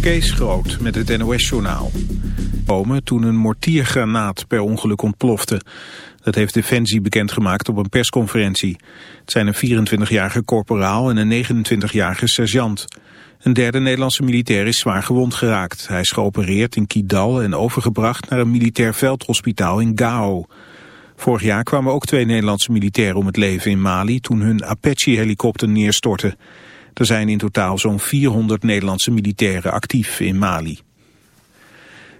Kees Groot met het NOS-journaal. ...komen toen een mortiergranaat per ongeluk ontplofte. Dat heeft Defensie bekendgemaakt op een persconferentie. Het zijn een 24-jarige korporaal en een 29-jarige sergeant. Een derde Nederlandse militair is zwaar gewond geraakt. Hij is geopereerd in Kidal en overgebracht naar een militair veldhospitaal in Gao. Vorig jaar kwamen ook twee Nederlandse militairen om het leven in Mali... toen hun Apache-helikopter neerstortte. Er zijn in totaal zo'n 400 Nederlandse militairen actief in Mali.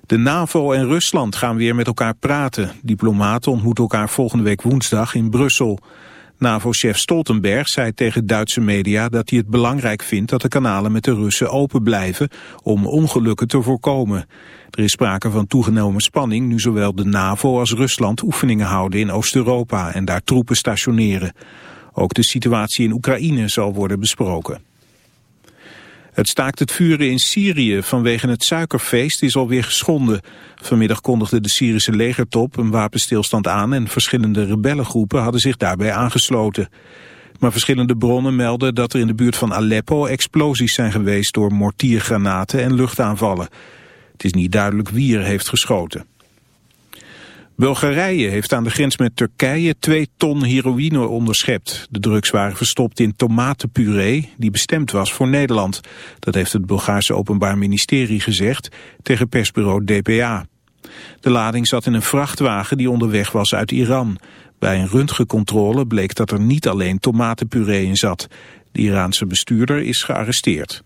De NAVO en Rusland gaan weer met elkaar praten. Diplomaten ontmoeten elkaar volgende week woensdag in Brussel. NAVO-chef Stoltenberg zei tegen Duitse media dat hij het belangrijk vindt dat de kanalen met de Russen open blijven om ongelukken te voorkomen. Er is sprake van toegenomen spanning nu zowel de NAVO als Rusland oefeningen houden in Oost-Europa en daar troepen stationeren. Ook de situatie in Oekraïne zal worden besproken. Het staakt het vuren in Syrië vanwege het suikerfeest is alweer geschonden. Vanmiddag kondigde de Syrische legertop een wapenstilstand aan en verschillende rebellengroepen hadden zich daarbij aangesloten. Maar verschillende bronnen melden dat er in de buurt van Aleppo explosies zijn geweest door mortiergranaten en luchtaanvallen. Het is niet duidelijk wie er heeft geschoten. Bulgarije heeft aan de grens met Turkije twee ton heroïne onderschept. De drugs waren verstopt in tomatenpuree die bestemd was voor Nederland. Dat heeft het Bulgaarse Openbaar Ministerie gezegd tegen persbureau DPA. De lading zat in een vrachtwagen die onderweg was uit Iran. Bij een röntgencontrole bleek dat er niet alleen tomatenpuree in zat. De Iraanse bestuurder is gearresteerd.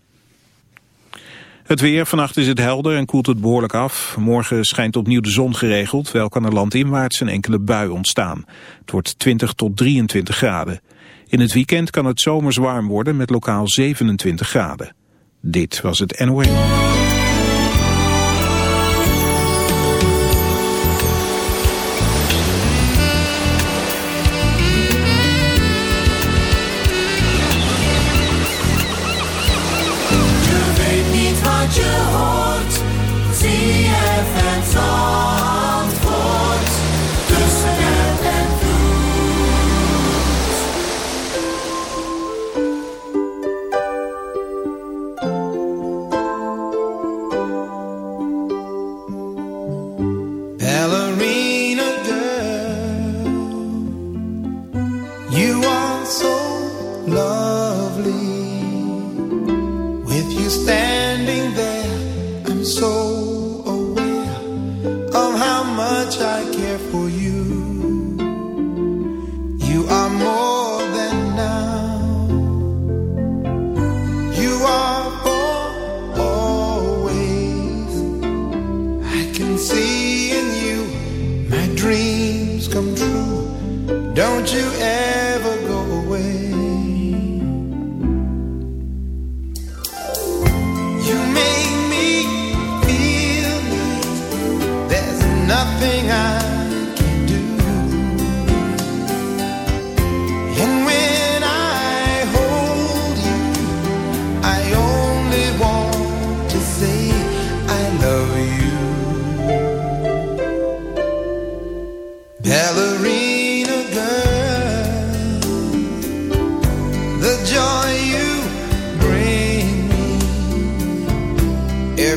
Het weer, vannacht is het helder en koelt het behoorlijk af. Morgen schijnt opnieuw de zon geregeld, wel kan er landinwaarts een enkele bui ontstaan. Het wordt 20 tot 23 graden. In het weekend kan het zomers warm worden met lokaal 27 graden. Dit was het NOE.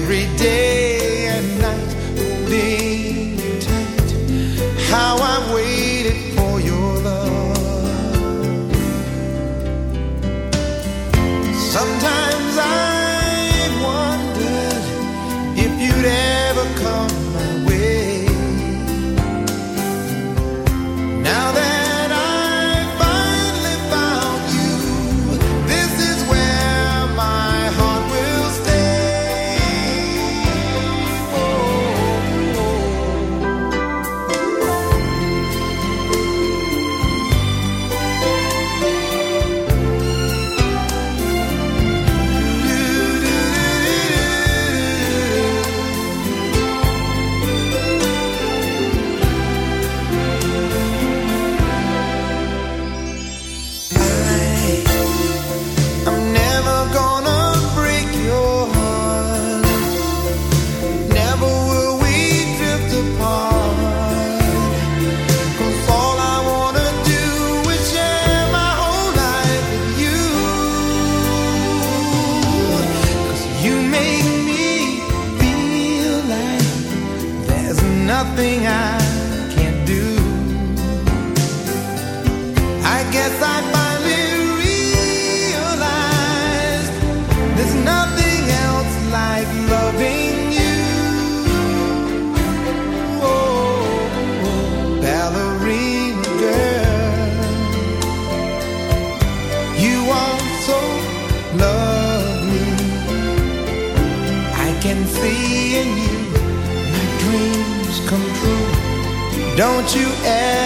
Every day Don't you ever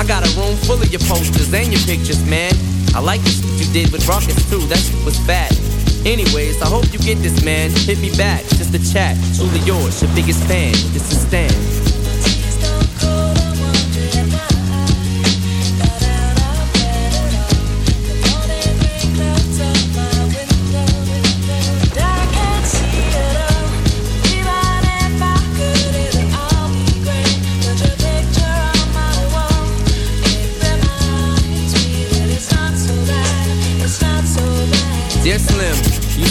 I got a room full of your posters and your pictures, man. I like the shit you did with Rawkus too, that shit was bad. Anyways, I hope you get this, man. Hit me back, just a chat. Truly yours, your biggest fan. This is Stan.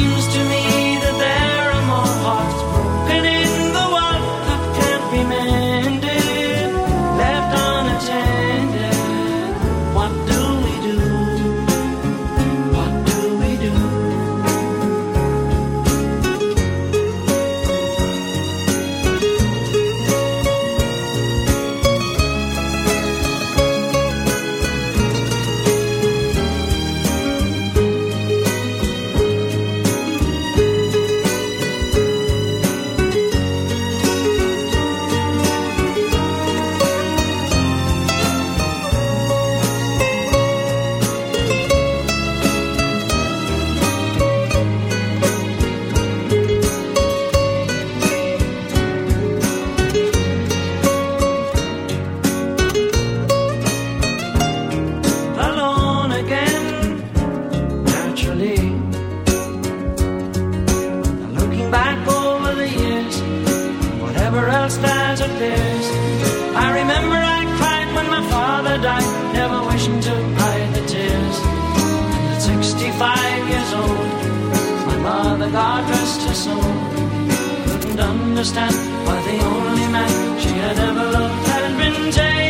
seems to me. the God dressed her soul. Couldn't understand why the only man she had ever loved had been taken.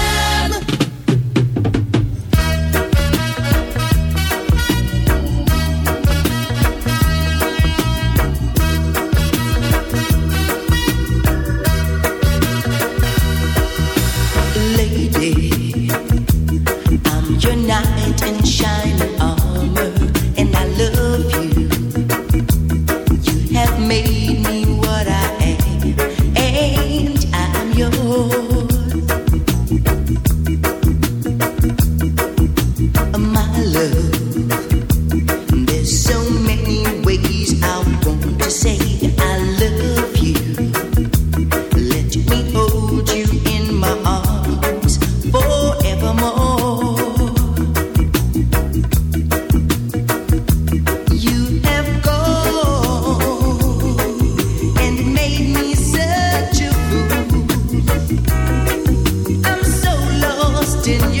in your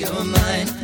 your mind.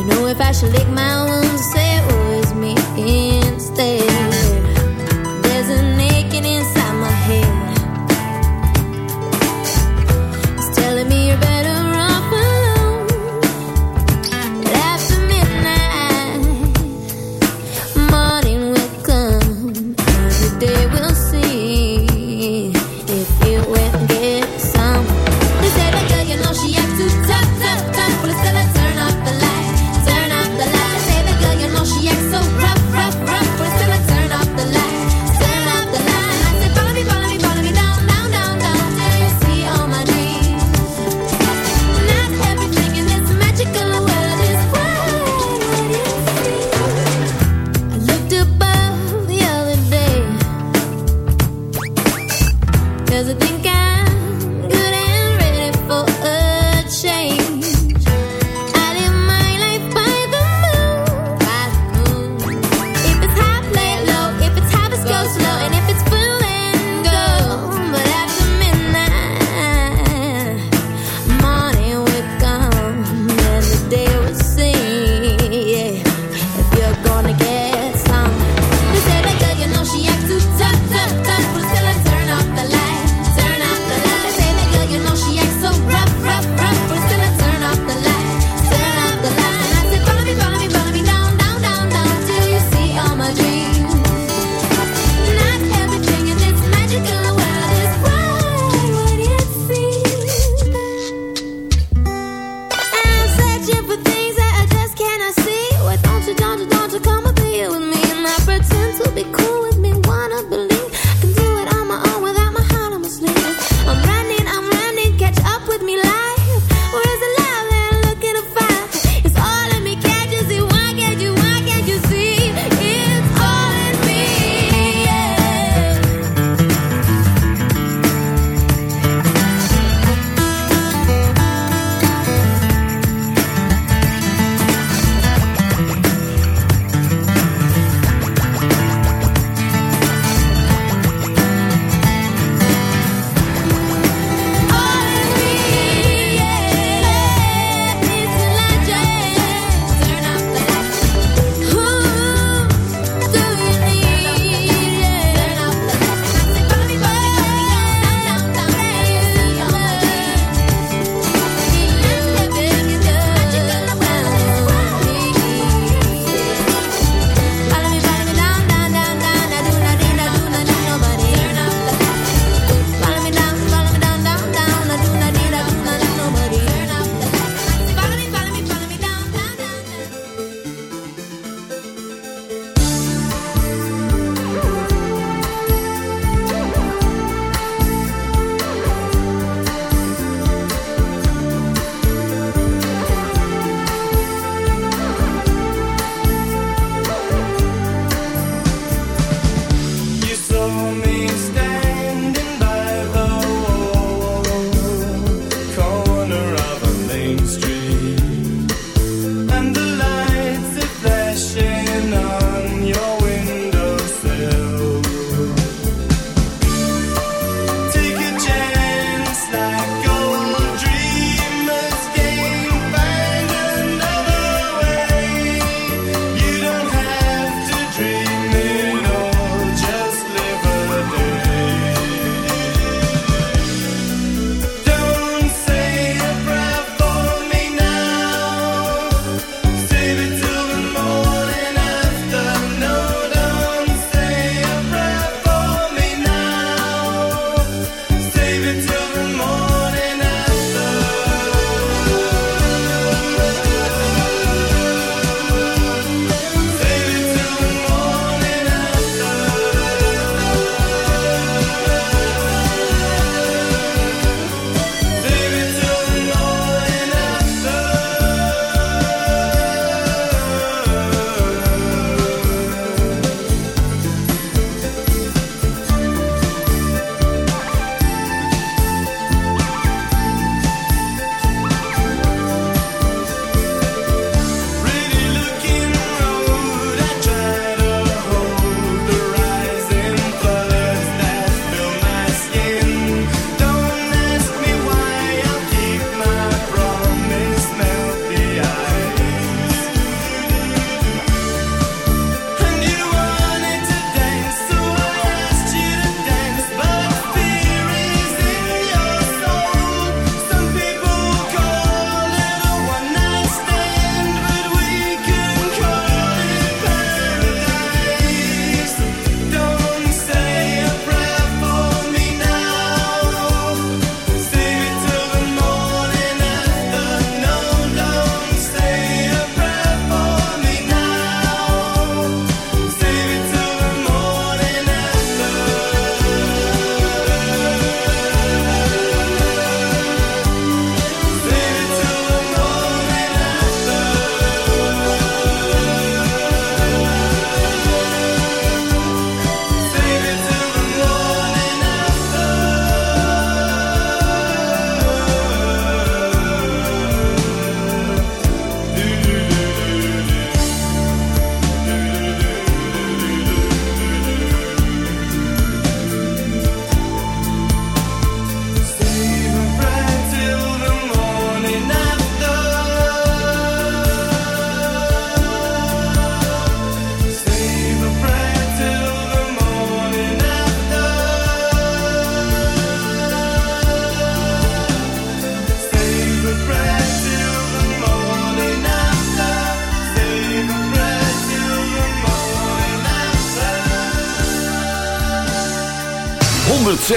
To know if I should lick my wounds or say oh, it was me.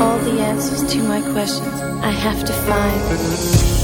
All the answers to my questions I have to find.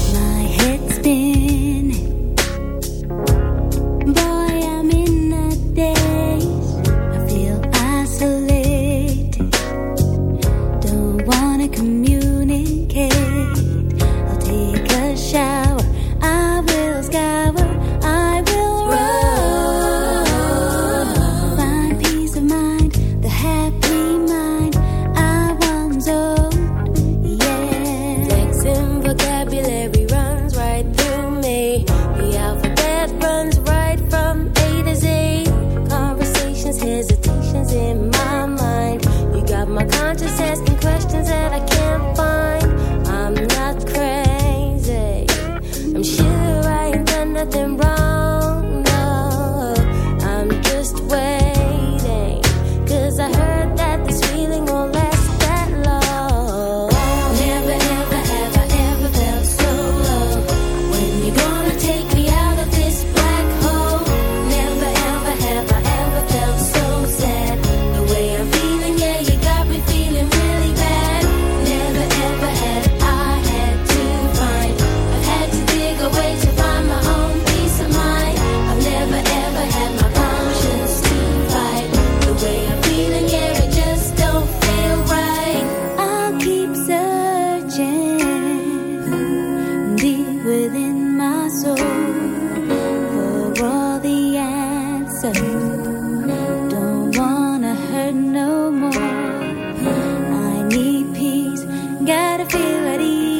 feel at ease.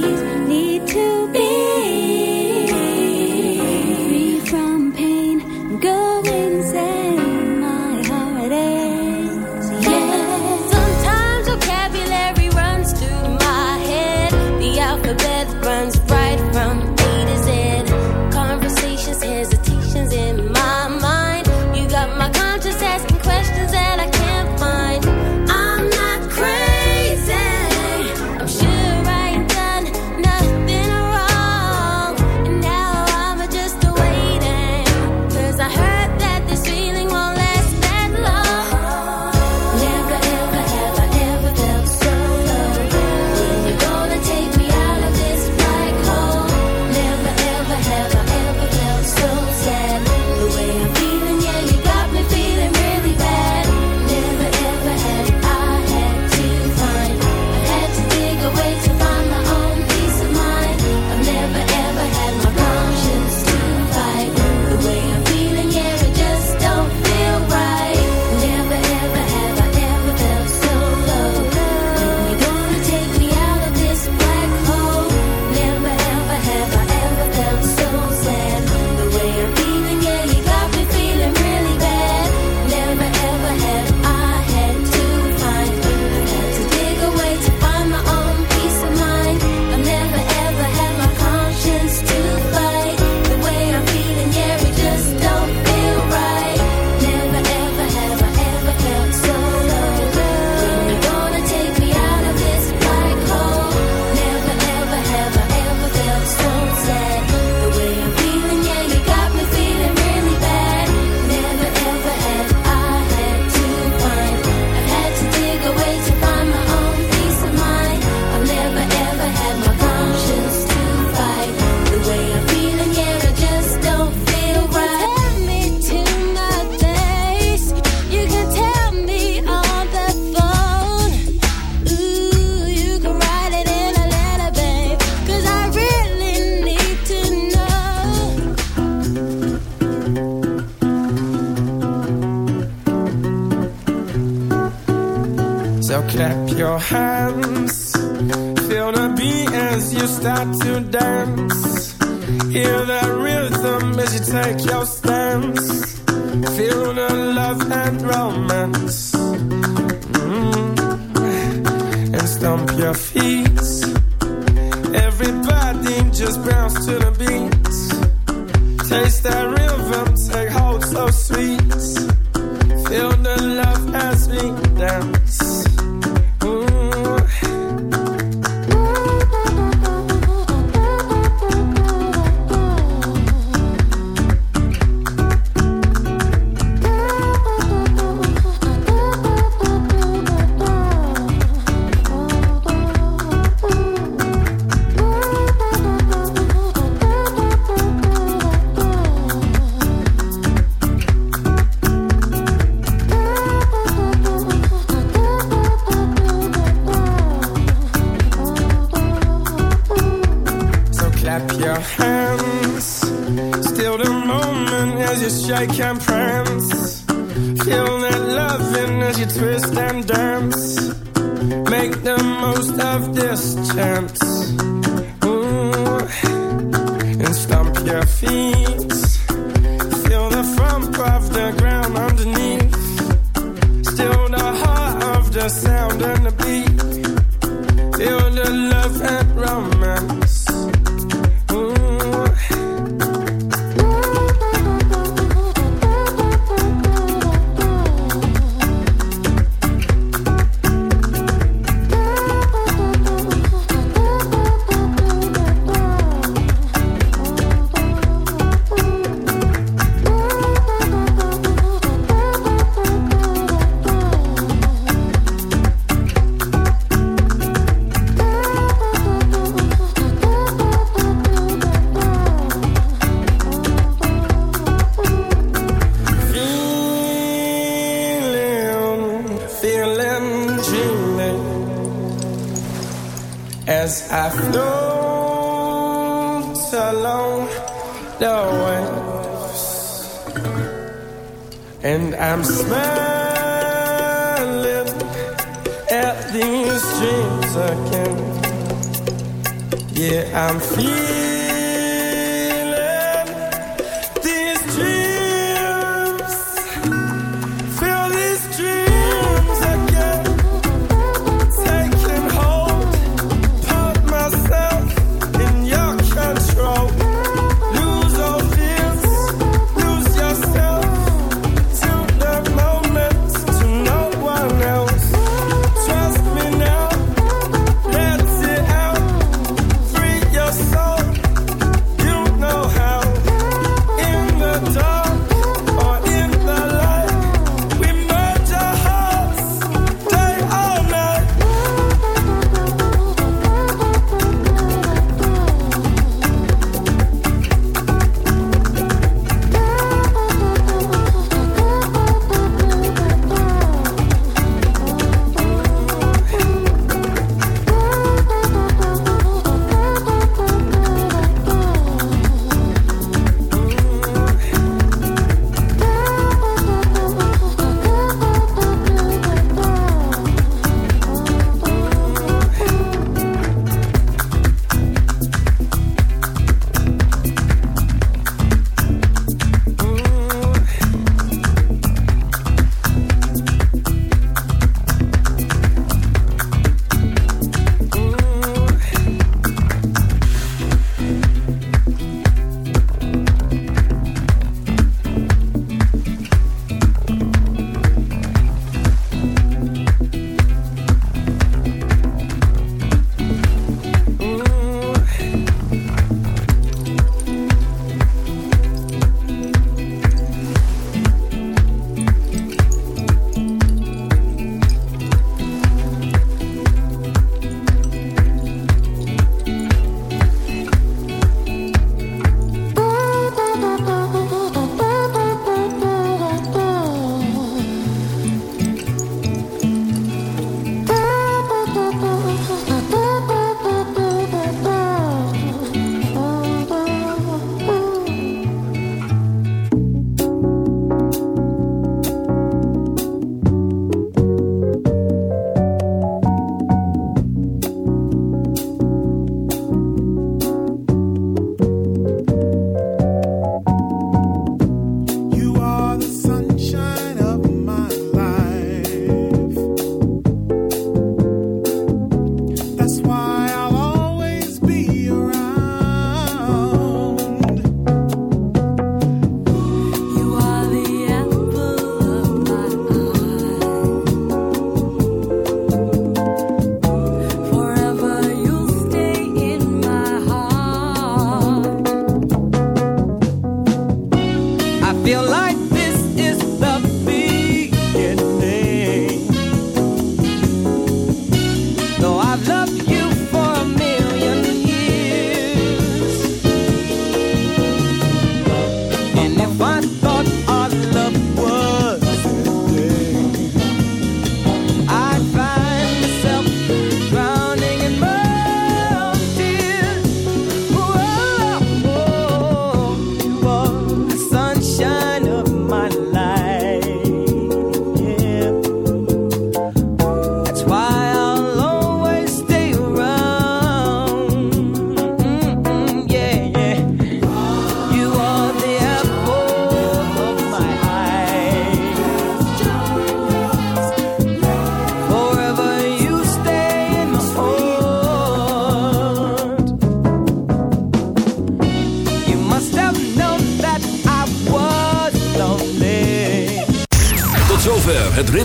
Chance.